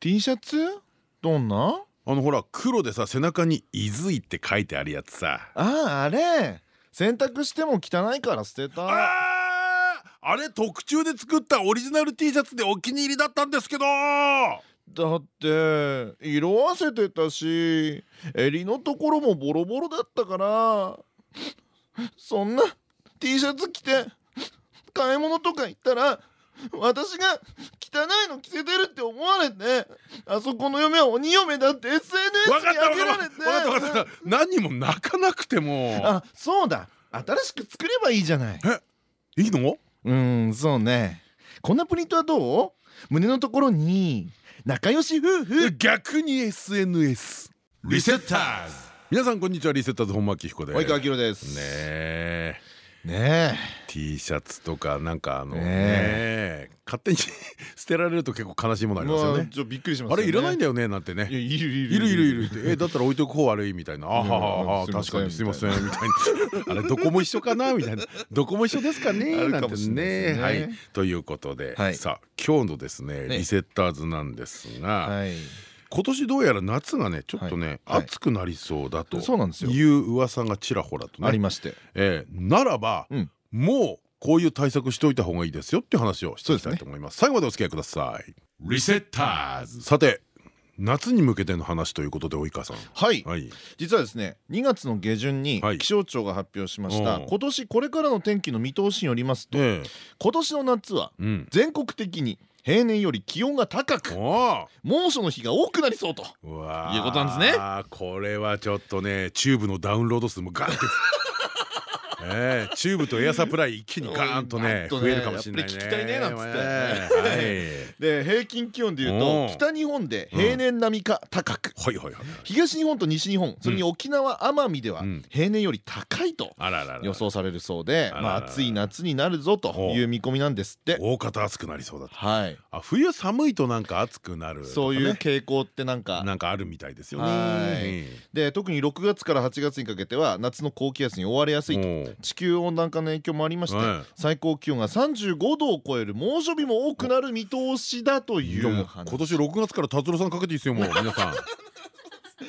T シャツ？どんな？あのほら黒でさ背中に「いずい」って書いてあるやつさ。あああれ。洗濯しても汚いから捨てた。ああれ特注で作ったオリジナル T シャツでお気に入りだったんですけど。だって色あせてたし襟のところもボロボロだったからそんな T シャツ着て買い物とか行ったら私が汚いの着せてるって思われてあそこの嫁は鬼嫁だって SNS に上げられて分かった。分かった分かった。何にも泣かなくても。あそうだ。新しく作ればいいじゃない。えいいの？うんそうね。こんなプリントはどう？胸のところに仲良し夫婦。逆に SNS リセッターズ。皆さんこんにちは。リセッターズ本間明彦です。及川明です。ねえねえ。T シャツとかなんかあのねね勝手に捨てられると結構悲しいものありますよね。ちょびっくりしますあれいらないんだだよねなんてね。いるいるいるいる。いるってえだったら置いとく方悪いみたいな。あははは確かに。すいませんみたいな。あれどこも一緒かな？みたいな。どこも一緒ですかね？なんてね。はい。ということで。さあ今日のですねリセッターズなんですが今年どうやら夏がねちょっとね暑くなりそうだという噂がちらほらとありまして。ならばもうこういう対策しておいた方がいいですよっていう話をしていきたいと思います。最後までお付き合いください。リセッターズ。さて夏に向けての話ということで及川さん。はい。実はですね2月の下旬に気象庁が発表しました。今年これからの天気の見通しによりますと今年の夏は全国的に平年より気温が高く猛暑の日が多くなりそうということなんですね。これはちょっとねチューブのダウンロード数もガンってええ、チューブと Air Supply 一気にガーンとね増えるかもしれないね。聞きたいねなんつって。で平均気温でいうと北日本で平年並みか高く、東日本と西日本それに沖縄奄美では平年より高いと予想されるそうで、まあ暑い夏になるぞという見込みなんですって。大方暑くなりそうだと。はい。あ冬寒いとなんか暑くなる。そういう傾向ってなんかなんかあるみたいですよね。で特に6月から8月にかけては夏の高気圧に覆われやすいと。地球温暖化の影響もありまして、最高気温が35度を超える猛暑日も多くなる見通しだという今年6月から達郎さんかけていいですよもう 皆さん。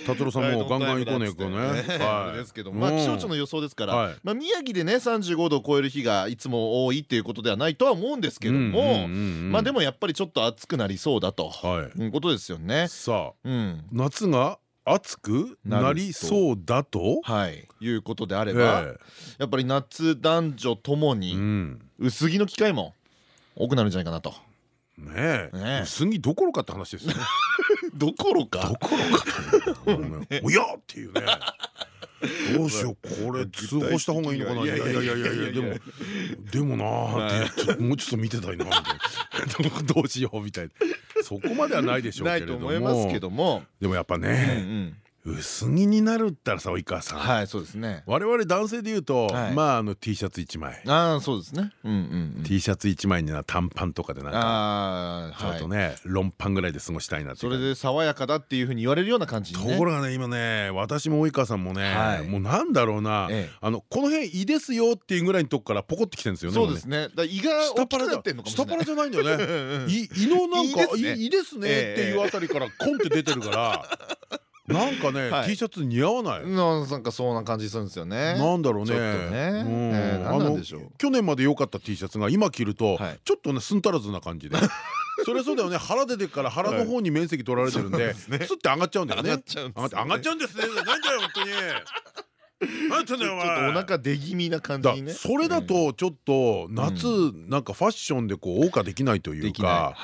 達郎さんもガンガン行こうね行こうね。ですけどまあ気象庁の予想ですからまあ宮城でね35度を超える日がいつも多いっていうことではないとは思うんですけどもまあでもやっぱりちょっと暑くなりそうだとい。うことですよね。さあ夏が暑くなりそうだと？はい。い。うことであればやっぱり夏男女ともに薄着の機会も多くなるんじゃないかなと。ねえ。薄着どころかって話ですよね。どころか？どころか おやっていうね。どうしようこれ通報した方がいいのかな？いやいやいやいやでもでもなーもうちょっと見てたいなみたいなどうしようみたいな。そこまではないでしょうけれども。でもやっぱね薄着になるったらさ及川さん。はいそうですね。我々男性でいうとまああの T シャツ1枚。ああそうですね。T シャツ1枚には短パンとかでなんかちょっとねロンパンぐらいで過ごしたいなってそれで爽やかだっていうふうに言われるような感じところがね今ね私も及川さんもねもうなんだろうな。あのこの辺胃ですよっていうぐらいのとこからポコってきてるんですよねそうですね。胃が下パラ下パラじゃないんだよね。胃のなんか胃ですねっていうあたりからコンって出てるから なんかね T シャツ似合わない。なんかそうな感じするんですよね。なんだろうね。あの去年まで良かった T シャツが今着るとちょっとねすんたらずな感じで。それそうだよね。腹出てから腹の方に面積取られてるんで スッて上がっちゃうんだよね。上がっちゃうんですね。なんだよ本当に。なんちょっとお腹出気味な感じにね。それだとちょっと夏なんかファッションでこう謳歌できないというか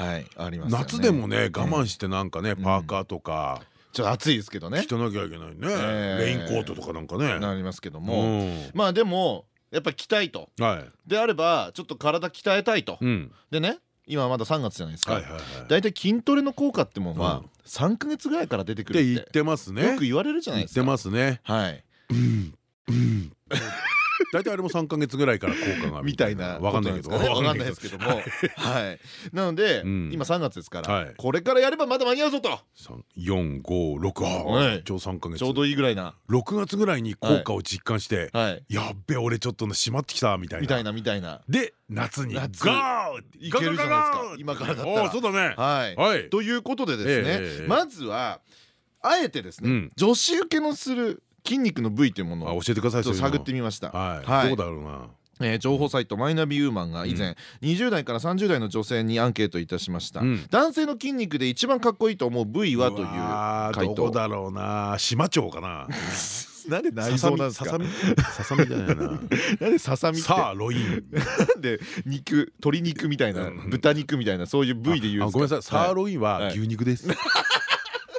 夏でもね我慢してなんかねパーカーとかちょっと暑いですけどね。着てなきゃいけないね。レインコートとかなんかね。なりますけども。まあでもやっぱ着たいと。であればちょっと体鍛えたいと。でね今まだ3月じゃないですか。大体筋トレの効果ってもんはうん。3か月ぐらいから出てくるっって言っててますね。よく言われるじゃない言ってですかますね。はい 大体あれも3か月ぐらいから効果がみたいな。わかんないけど。ことなんですかんないですけども。はい。なのでうん。今3月ですかはい。らこれからやればまだ間に合うぞと。456はい。あちょう3か月。ちょうどいいぐらいな。6月ぐらいに効果を実感してはい。やっべ俺ちょっと締まってきたみたいな。みたいなみたいな。で夏にゴー夏いけるじゃないですか。今からだったら。そうだね。はい。はい。ということでですねまずはあえてですねうん。女子受けのする筋肉の部位というものをあ教えてください探ってみました。はい。はい。どうだろうな。えー情報サイトマイナビウーマンが以前20代から30代の女性にアンケートいたしました。うん。男性の筋肉で一番かっこいいと思う部位はという回答。どこだろうな。島町かな。なんで内臓なんですか？ささみささみ？じゃないな。なんでささみって？さあロイン。なんで肉鶏肉みたいなうん。豚肉みたいなそういう部位で言うんですか？あごめんなさい。サーはい。ロインははい牛肉です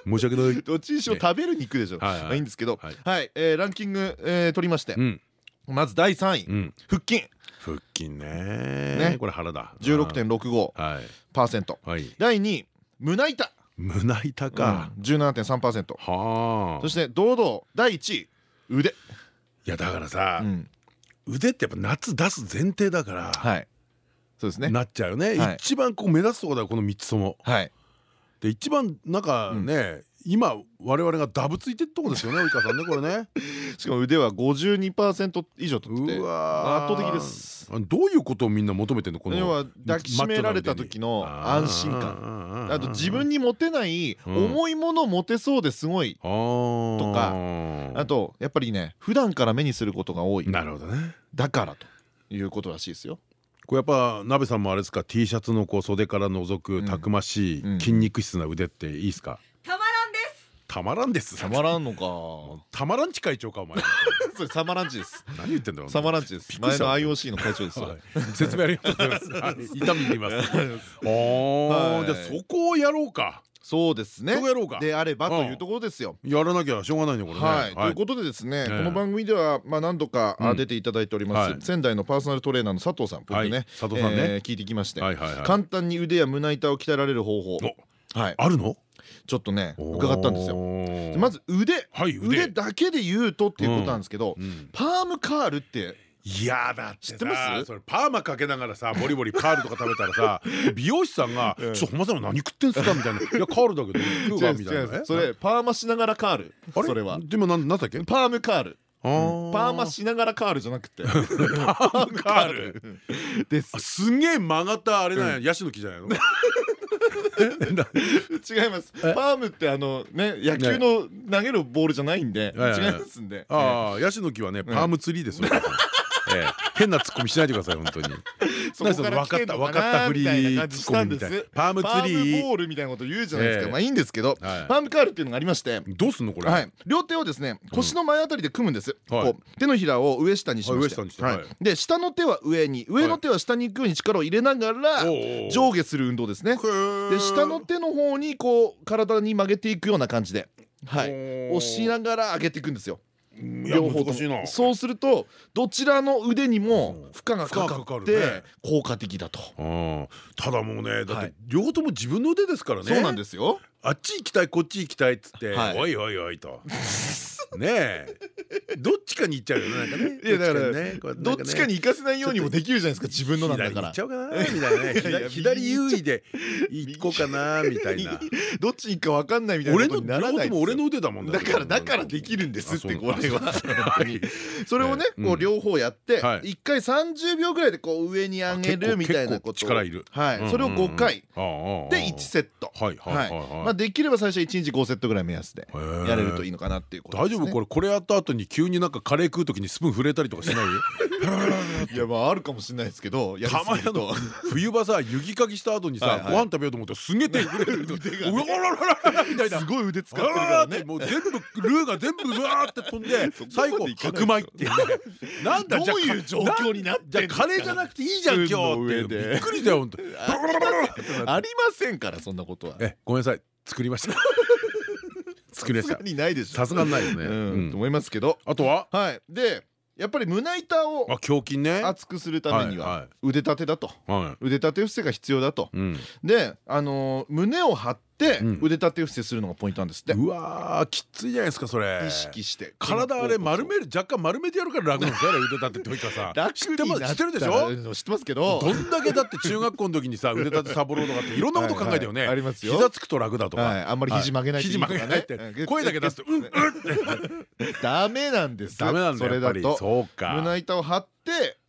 申し訳ない。どっちにしろ食べる肉でしょ。はいはい。んですけど。はい。ランキングえー取りまして。うん。まず第3位。うん。腹筋。腹筋ね。ね。これ腹だ。16.65%はい。はい。第2位胸板。胸板か。うん。17.3%はあ。そして堂々第1位腕。いやだからさうん。腕ってやっぱ夏出す前提だから。はい。そうですね。なっちゃうよね。はい。一番こう目立つとこだよこの3つとも。はいで一番なんかね今我々がダブついてるとこですよね 及川さんねこれね。しかも腕は52%以上取っててうわー。圧倒的です。あどういうことをみんな求めてんのこの要は抱きしめられた時の安心感。感あと自分に持てないうん。重いものを持てそうですごいととかあとやっぱりね普段から目にすることが多い。なるほどね。だからということらしいですよこれやっぱ鍋さんもあれですか？T シャツのこう袖から覗くたくましうん。い筋肉質な腕っていいですか？たまらんです。たまらんです。たまらんのか。たまらんち会長かお前。それサマランチです。何言ってんだよサマランチです。前の IOC の会長です。説明ありがとうございます。は い痛み入ります。はい。おーじゃあそこをやろうかそうですね。そこやろうか。であればというところですよ。やらなきゃしょうがないねこれね。はい、ということでですね、ええ。この番組ではまあ何度か出ていただいております、はい。仙台のパーソナルトレーナーの佐藤さん僕ね、はい。佐藤さんね。えー聞いてきまして、簡単に腕や胸板を鍛えられる方法。はい。あるの？ちょっとね伺ったんですよ。よまず腕。はい腕。腕だけで言うとっていうことなんですけど、うん。パームカールっていやだって知ってます？それパーマかけながらさボリボリカールとか食べたらさ 美容師さんが「うん。ちょっと本間さん何食ってんすか?」みたいな「いやカールだけど食うか」みたいなそれパーマしながらカール。それは。でもなんなんだっけ？パームカール。パーマしながらカールじゃなくて。パームカール。です。あすんげえ曲がったあれなんや。ヤシの木じゃないの？違います。パームってあのね野球の投げるボールじゃないんで違いますんで。ああヤシの木はねパームツリーですよええ変なツッコミしないでください本当に。そこから分かった分かったフリかなみたいなー感じしツッコミみたいな。パームツリー。ボールみたいなこと言うじゃないですええ。かまあいいんですけどはい。パームカールっていうのがありまして。どうすんのこれ。はい、両手をですね腰の前あたりで組むんです、手のひらを上下にしましで下の手は上に上の手は下に行くように力を入れながら上下する運動ですね。で下の手の方にこう体に曲げていくような感じで、はい、押しながら上げていくんですよ両方と難しいな。もそうするとどちらの腕にも負荷がかかって効果的だと、うん。ただもうねだってはい。両方とも自分の腕ですからね。そうなんですよあっち行きたいこっち行きたいっつってはい。おいおいおいと。ねえ。どっちかに行っちゃうよねなんかね。いやだからどっちかにねどっちかに行かせないようにもできるじゃないですか自分のなんだから。左に行っちゃうかなみたいなね左左優位で行こうかなみたいな。どっちに行くか分かんないみたいな俺のことにな俺の腕だもんだからだからできるんですってこれは。あそれをねうんこう両方やってはい。1回30秒ぐらいでこう上に上げるみたいなことはい。それを5回。で1セット。はいはいはい。はい。まあできれば最初1日5セットぐらい目安でやれるといいのかなっていうことね。大丈夫？これこれやった後に急になんかカレー食う時にスプーン触れたりとかしない？いやまああるかもしれないですけどやりすぎると。冬場さ湯着かぎした後にさご飯食べようと思ってすんげえ腕がね。うわららららみたいな。すごい腕使ってるかあらね。もう全部ルーが全部うわーって飛んで 最後白米っていうね。なんだどういう状況になってんじゃカレーじゃなくていいじゃん今日って。びっくりだよ本当にありませんからそんなことは。えごめんなさい。作りました。作りました。さすがにないですがにないですねと思いますけど。あとは？はい。でやっぱり胸板をあ胸筋ね。厚くするためには腕立てだと。は腕立て伏せが必要だと。であのー胸を張ってうん。腕立て伏せするのがポイントなんですって。うわーきついじゃないですかそれ。意識して。体あれ丸める若干丸めてやるから楽なんですよあれ腕立てっていうかさ。楽知ってるでしょ？ょ知ってますけど。どんだけだって中学校の時にさ腕立てサボろうとかって いろんなこと考えたよね。ありますよ。膝つくと楽だとか。はいあんまり肘曲げない肘曲げないって。声だけ出すとうんうんって。ダメなんです。ダメなんだよやっぱり。それだとそうか。胸板を張って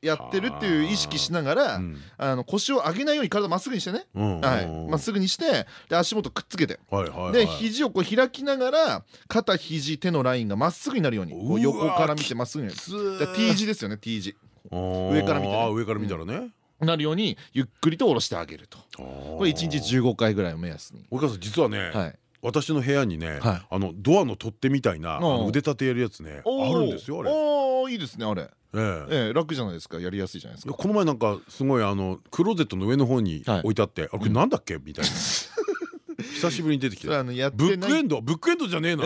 やってるっていう意識しながらうん。あの腰を上げないように体まっすぐにしてね。まっすぐにしてで足元くっつけて。はいはいはい。で肘をこう開きながら肩肘手のラインがまっすぐになるように。こう横から見てまっすぐになる。T 字ですよね T 字。上上から見てね。上から見たらね。なるようにゆっくりと下ろしてあげると。ここれ1日15回ぐらいを目安に。お母さん実はねはい私の部屋にねはい。あのドアの取っ手みたいな腕立てやるやつねあるんですよあれ。おおいいですねあれ。ええ。ええ楽じゃないですか。やりやすいじゃないですか。この前なんかすごいあのクローゼットの上の方にはい。置いてあってあこれなんだっけ？みたいな。久しぶりに出てきたブックエンド？ブックエンドじゃねえな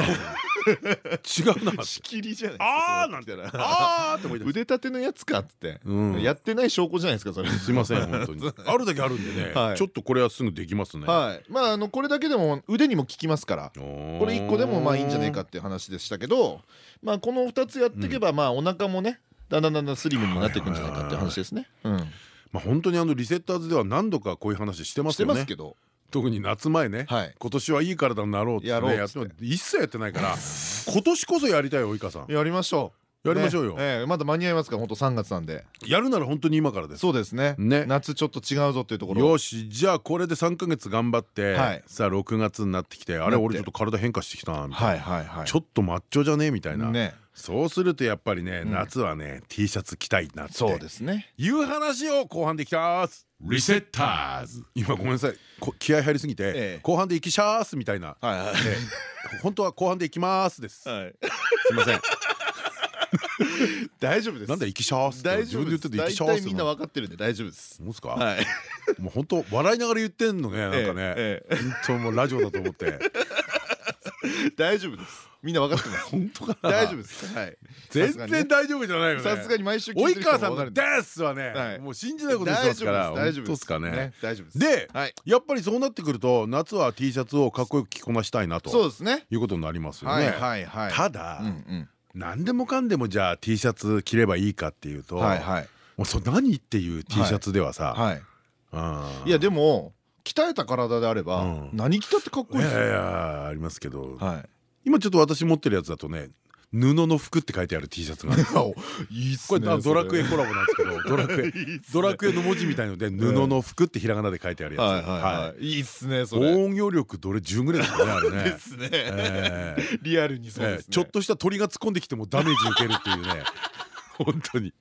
違うな仕切りじゃないあーなんて。あーって思い出し腕立てのやつかっつって。うん。やってない証拠じゃないですかそれ。たすいません 本当に。あるだけあるんでね。はい。ちょっとこれはすぐできますね。はい。まああのこれだけでも腕にも効きますから。ここれ1個でもまあいいんじゃないかっていう話でしたけどまあこの2つやっていけばまあお腹もねだんだんだんだんスリムになっていくんじゃないかっていう話ですね。うん。まあ本当にあのリセッターズでは何度かこういう話してましてすよね。ますけど特に夏前ね。はい。今年はいい体になろうってねやって。も一切やってないから 今年こそやりたいよ及川さん。やりましょうやりましょうよ。ね。ええまだ間に合いますか？ら本当3月なんで。やるなら本当に今からです。そうですね。ね。夏ちょっと違うぞっていうところ。よしじゃあこれで3か月頑張って、はい。さあ6月になってきてあれ俺ちょっと体変化してきたなみたいな、はいはいはい。ちょっとマッチョじゃねみたいな、ね。そうするとやっぱりね、うん。夏はね T シャツ着たいなって。そうですね。いう話を後半できます。リセッターズ。今ごめんなさい。こ気合入りすぎて、ええ。後半で行きしゃーすみたいな、はいはい。ええ本当は後半で行きますです、はい。すいません大丈夫です。なんで行きしゃーすって大自分で言ってて行大きしゃーす体みんな分かってるんで大丈夫です。そうですか、はい。もう本当笑いながら言ってんのねなんかね、ええ。え本当もうラジオだと思って。え大丈夫です。みんな分かってます。本当かな？大丈夫です。はい。全然大丈夫じゃないよね。さすがに毎週及川さんの「も分かるんで。です」ははい。ねもう信じないことしてますから大丈夫です。かね。大丈夫です。ではい。やっぱりそうなってくると夏は T シャツをかっこよく着こなしたいなそうとですね。いうことになりますよはいねはいはい。ただうんうん何でもかんでもじゃあ T シャツ着ればいいかっていうとはいはい。もうそう何っていう T シャツではさはいうん。いやでも鍛えた体であればうん。何着たってかっこいいですよ。いやいやありますけど。はい。今ちょっと私持ってるやつだとね布の服って書いてある T シャツが。あるいいっすこれねドラクエそコラボなんですけど ドラクエドラクエの文字みたいので布の服ってひらがなで書いてあるやつ。はいはいっすねそれ。防御力どれ10ぐらいですかねあれね。ですね。ええ。リアルにそうですね。ええ。ちょっとした鳥が突っ込んできてもダメージ受けるっていうね。本当に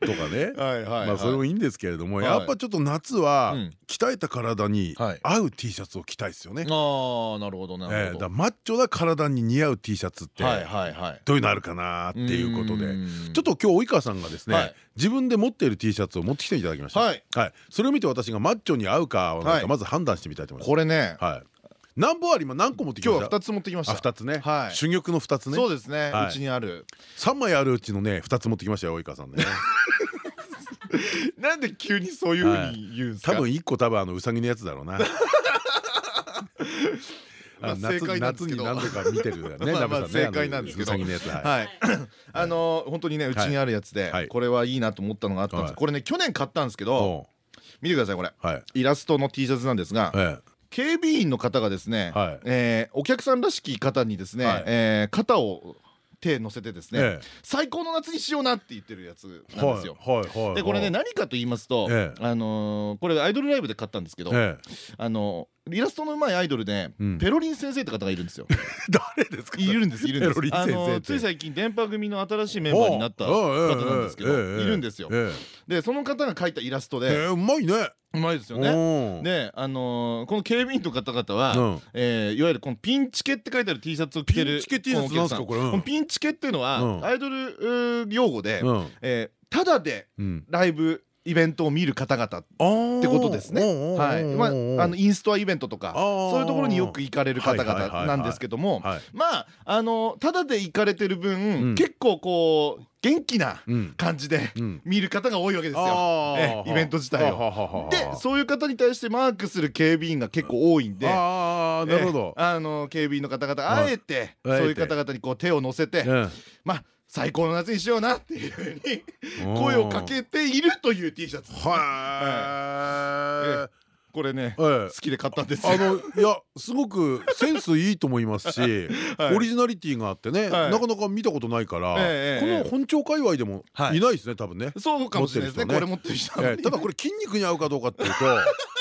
とかね。まあそれもいいんですけれどもはい。やっぱちょっと夏はうん。鍛えた体にはい。合う T シャツを着たいですよね。ああなるほどなええだるほどマッチョな体に似合う T シャツってどういうのあるかなっていうことで。うん。ちょっと今日及川さんがですねはい。自分で持っている T シャツを持ってきていただきました。はい。それを見て私がマッチョに合うかまず判断してみたいと思います。これねはい何本あり今何個持ってきました？今日は二つ持ってきました。あ二つね。はい。珠玉の二つね。そうですね。はい。うちにある。三枚あるうちのね二つ持ってきましたよ及川さんね。なんで急にそういう風に言うんですか？多分一個多分あのうさぎのやつだろうな。夏正解なんですけど。夏に何度か見てるよね 正解なんですけど。あの本当にねうちにあるやつではい。これはいいなと思ったのがあったんです。はい。これね去年買ったんですけどお見てくださいこれ。イラストの T シャツなんですがえ警備員の方がですねはい。えーお客さんらしき方にですねはい。えー肩を手乗せてですねえ最高の夏にしようなって言ってるやつえなんですよ。でこれね何かと言いますと、ええ。あのーこれアイドルライブで買ったんですけど、ええ。あのイラストの上手いアイドルで、うん。ペロリン先生って方がいるんですよ。誰ですか？いるんですいるんです。あのつい最近電波組の新しいメンバーになった方なんですけど、いるんですよ。えでその方が描いたイラストで、うまいねうまいですよね。ねであのーこの警備員の方々は、うん。えーいわゆるこのピンチケって書いてある T シャツを着てるピンチケ T シャツなんすかこれ。うん。このピンチケっていうのは、うん。アイドル用語で、うん。えーただでうん。ライブイベントを見る方々ってことですね。はい、まあ、あのインストアイベントとか、そういうところによく行かれる方々なんですけども。まあ、あの、ただで行かれてる分、結構こう。元気な感じで見る方が多いわけですよ、イベント自体を。でそういう方に対してマークする警備員が結構多いんであなるほど。あの警備員の方々あえてそういう方々にこう手を乗せてまあ最高の夏にしようなっていうふうに声をかけているという T シャツ。はい。これね、好きで買ったんですあのいやすごくセンスいいと思いますし、オリジナリティがあってね、なかなか見たことないから、この本町界隈でもい。ないですね多分ね。そうかもしれないですね。これ持ってる人。ただこれ筋肉に合うかどうかっていうと。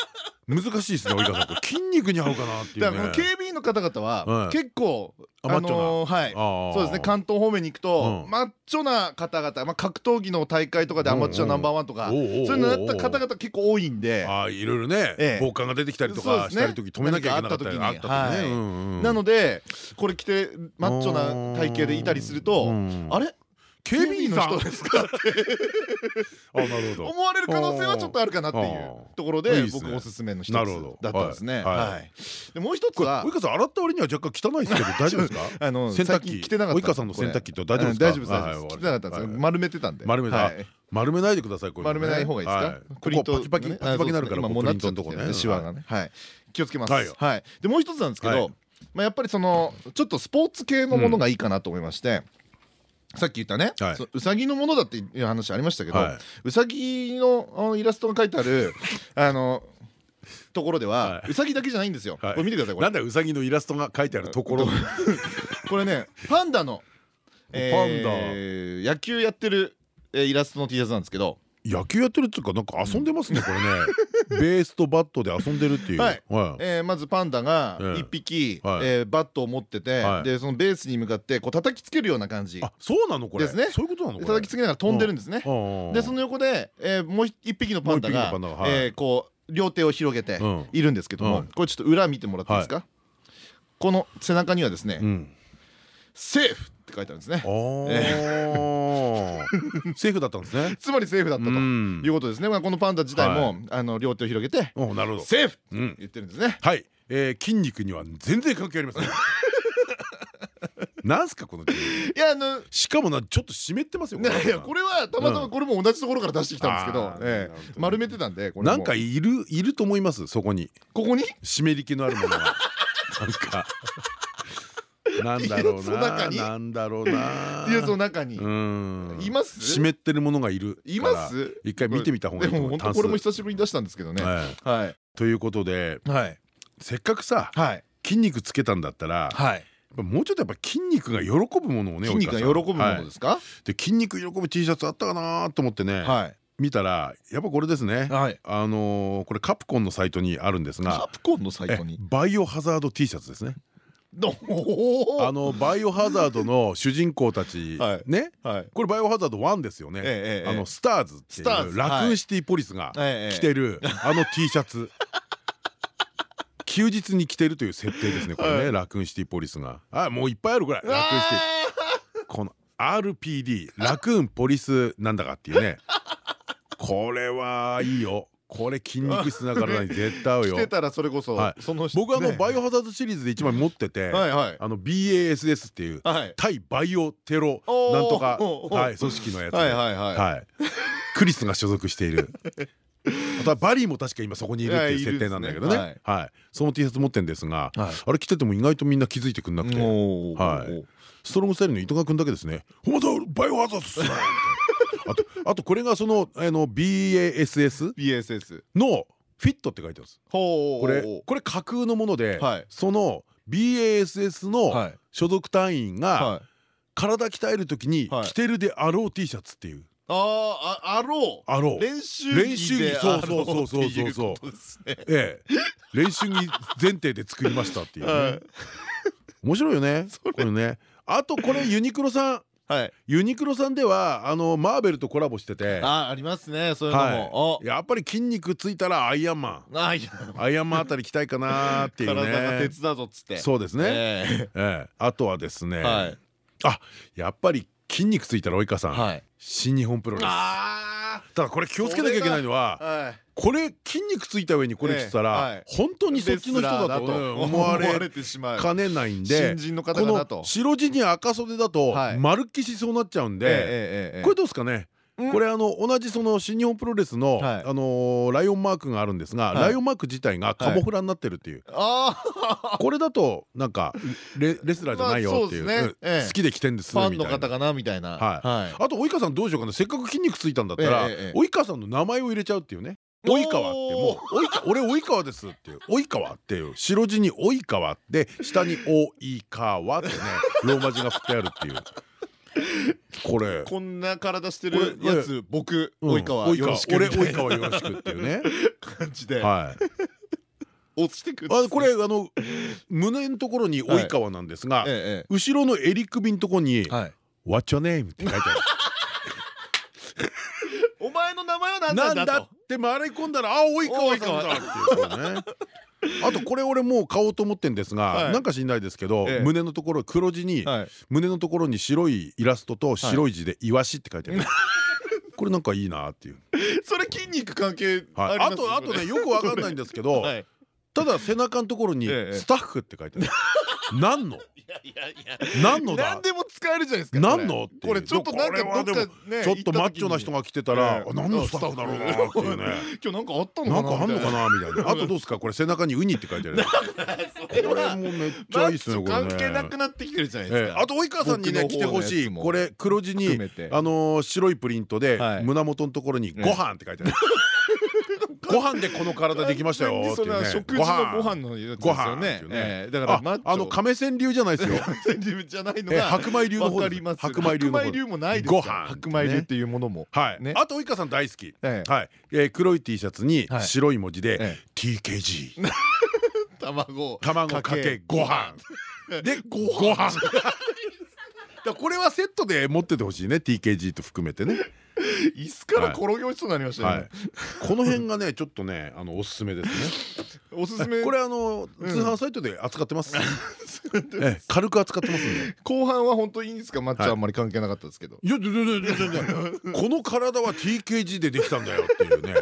難しいですね及川さん筋肉に合うかなっていうね。警備員の方々は結構あのはい。そうですね関東方面に行くとマッチョな方々まあ格闘技の大会とかでアマチュアナンバーワンとかそういうのやった方々結構多いんで。あいろいろね暴漢が出てきたりとかした時止めなきゃいけなかったりあったなのでこれ着てマッチョな体型でいたりするとあれ警備員の人ですかってあなるほど思われる可能性はちょっとあるかなっていうところで僕おすすめの一つだったんですね。でもう一つは及川さん洗った割には若干汚いですけど大丈夫ですか？あの洗濯機着てなかった及川さんの洗濯機って大丈夫ですか？大丈夫です。着てなかったんです丸めてたんで。丸めた。丸めないでください。丸めない方がいいですか？プリントパキパキパキパキなるからもうプリントのとこね。シワがね。はい。気をつけます。はい。でもう一つなんですけど、まあやっぱりそのちょっとスポーツ系のものがいいかなと思いまして。さっき言ったね、はい、うさぎのものだっていう話ありましたけど、はい、うさぎのイラストが書いてある あのところでは、うさぎだけじゃないんですよ。これ見てください。なんだうさぎのイラストが書いてあるところ。これね、パンダの。パンダ。野球やってるイラストの T シャツなんですけど。野球やってるっていうかなんか遊んでますねこれね ベースとバットで遊んでるっていう。はい。まずパンダが1匹バットを持っててでそのベースに向かってこう叩きつけるような感じ。あそうなのこれ。ですね。そういうことなの叩きつけながら飛んでるんですね。でその横でもう1匹のパンダがこう両手を広げているんですけどもこれちょっと裏見てもらっていいですか？この背中にはですね「セーフ!」って書いてあるんですね。セーフだったんですね。つまりセーフだったということですね。まあこのパンダ自体もあの両手を広げて、なるほど。セーフ言ってるんですね。はい。筋肉には全然関係ありません。なんすかこのいやあのしかもなちょっと湿ってますよ。いやこれはたまたまこれも同じところから出してきたんですけど、丸めてたんでなんかいるいると思います？そこに。ここに？湿り気のあるものが。なんか。なんだろうな。なんだろうな。T シャツの中に。います？湿ってるものがいる。います？一回見てみた方がいい。でも本当これも久しぶりに出したんですけどね。はい。ということで、せっかくさ、筋肉つけたんだったら。もうちょっとやっぱ筋肉が喜ぶものをね筋肉が喜ぶものですか？で筋肉喜ぶ T シャツあったかなと思ってね見たらやっぱこれですねあのこれカプコンのサイトにあるんですがカプコンのサイトに？バイオハザード T シャツですねあのバイオハザードの主人公たちね？これバイオハザード1ですよね。あのスターズっていうラクーンシティポリスが着てるあの T シャツ。休日に着てるという設定ですねこれねラクーンシティポリスが。あもういっぱいあるぐらいラクーンシティ。この RPD ラクーンポリスなんだかっていうね。これはいいよこれ筋肉質な体に絶対合うよ。てたらそれこそ僕あのバイオハザードシリーズで一枚持っててあの BASS っていう対バイオテロなんとかはい組織のやつはいクリスが所属している。あとはバリーも確か今そこにいるっていう設定なんだけどね。はい。その T シャツ持ってんですがあれ着てても意外とみんな気づいてくんなくて。はい。ストロングスタイルの糸川君だけですね「またバイオハザードっすね」あとあとこれがそのあの BASS BASS のフィットって書いてます。これこれ架空のものでその BASS の所属隊員が体鍛える時に着てるであろう T シャツっていう。あああろう。あろう。練習着そうそうそうそう。そうそうええ。練習着前提で作りましたっていうね。面白いよね。これね。あとこれユニクロさんユニクロさんではあのマーベルとコラボしてて。あありますね。そういうのも。やっぱり筋肉ついたらアイアンマン。アイアンマン。あたり着たいかなっていうね。体が鉄だぞっつって。そうですね。ええ。あとはですね。あやっぱり筋肉ついたら及川さん。新日本プロレスただこれ気をつけなきゃいけないのははい。これ筋肉ついた上にこれ着てたらい。本当にそっちの人だとうん思われてしまう。かねないんで新人の方この白地に赤袖だとはい。丸っきしそうなっちゃうんでこれどうですかね？うんこれあの同じその新日本プロレスのはい。あのーライオンマークがあるんですがはい。ライオンマーク自体がカモフラになってるっていう。これだとなんかレレスラーじゃないよっていう。好きで着てんですファンみたいな。の方かなみたいな。あと及川さんどうしようかな。せっかく筋肉ついたんだったら及川さんの名前を入れちゃうっていうね。及川ってもう俺及川ですっていう。及川っていう。白地に及川って下に及川ってねローマ字が振ってあるっていうこれ。こんな体してるやつ僕うん及川よろしく俺及川よろしくっていうね。感じで。はい。落ちてくるあこれあの胸のところに及川なんですがええ後ろの襟首のところにええはい「What's your name?」って書いてある。お前の名前は何ななんんだって回り込んだらあ及川さんだっていうねあとこれ俺もう買おうと思ってんですはい。がなんか知んないですけどええ。胸のところ黒字にはい。胸のところに白いイラストと白い字で「イワシ」って書いてある。これなんかいいなっていう。それ筋肉関係はいあありますとあとねよくわかんないんですけど はい。ただ背中のところにええ「スタッフ」って書いてある 何の？いやいやいや。何のだ？何でも使えるじゃないですか何の？これ。ちょっとなんかどっかねちょっとマッチョな人が来てたら何のスタッフだろうなっていうね。今日なんかあったのかななんかあんのかみな。みたいな。あとどうですか？これ背中にウニって書いてあるこれもめっちゃいいっすねこれね。関係なくなってきてるじゃないですか。ええ。あと及川さんにね来てほしい。これ黒字に含めて。あのー白いプリントではい。胸元のところに「ええご飯って書いてあるご飯でこの体できましたよっていうね。食事のご飯。のやつですご飯よね。だからああの亀仙流じゃないですよ。じゃないのええが白米流の方白米流の方白米流もないですご飯。から白米流っていうものも。はい。ね。あと及川さん大好き。ええ。はい。えー黒い T シャツにはい。白い文字でえ TKG 卵。卵かけご飯。でご飯。これはセットで持っててほしいね。TKG と含めてね 椅子から転げ落ちそうになりましたね。この辺がねちょっとね あのおすすめですね。おすすめ。これあのうん。通販サイトで扱ってます。ええ軽く扱ってますんで。後半は本当いいんですか？マッチョあんまり関係なかったですけど。いや全然全然全然。この体は TKG でできたんだよっていうね。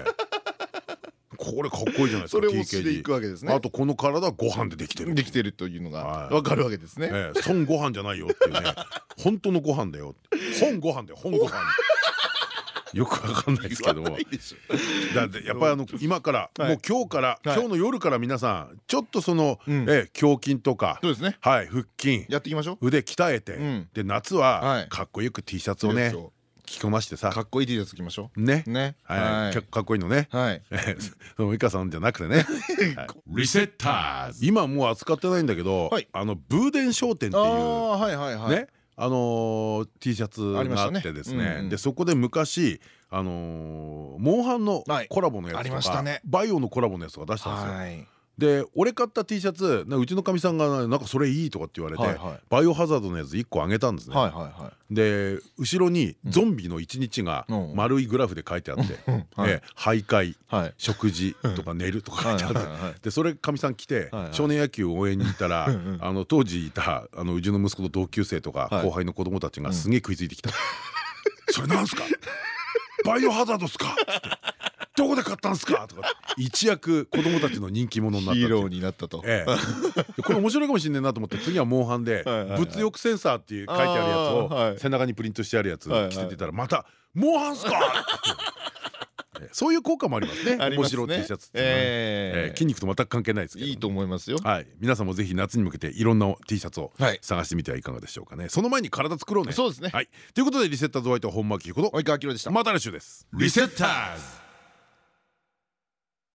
これかっこいいじゃないですかそれを押しでいくわけですね。あとこの体はご飯でできてるできてるというのがはい。わかるわけですね。ええ孫ご飯じゃないよっていうね。本当のご飯だよ本ご飯だよ本ご飯よくわかんないですけども。だってやっぱりあの今からはい。もう今日から今日の夜から皆さんちょっとそのうん。ええ胸筋とかそうですね。はい腹筋やっていきましょう。腕鍛えてうん。で夏ははい。かっこよく T シャツをね着こなしてさ。かっこいい T シャツ着ましょねう。ね。はい。かかっこいいのね。はい。ええ その美香さんじゃなくてね。リセッターズ。今もう扱ってないんだけどはい。あのブーデン商店っていうああはいはいはい。ねあのー T シャツがあってですね。でそこで昔あのーモンハンのはい。コラボのやつとかバイオのコラボのやつとか出したんですよ。はいで俺買った T シャツなうちのかみさんがなんかそれいいとかって言われてバイオハザードのやつ1個あげたんですね。で後ろにゾンビの一日がうん。丸いグラフで書いてあって徘徊食事とか寝るとか書いてあってでそれかみさん来て少年野球応援に行ったらうんあの当時いたあのうちの息子の同級生とかはい。後輩の子供たちがすげえ食いついてきた「それなんすか？バイオハザードっすか?」っつって「どこで買ったんすか?」とか。一躍子供たちの人気者になったヒーローになったと。ええ、でこれ面白いかもしれないなと思って次はモンハンで物欲センサーっていう書いてあるやつを背中にプリントしてあるやつ着せてたらまた「モンハンっすか!」ええそういう効果もありますね。面白い T シャツええ。ええ。筋肉と全く関係ないですけど。いいと思いますよ。はい。皆さんもぜひ夏に向けていろんな T シャツをはい。探してみてはいかがでしょうかね。その前に体作ろうね。そうですね。はい。ということでリセッターズホワイト本間明子と及川明でした。また来週です。リセッターズ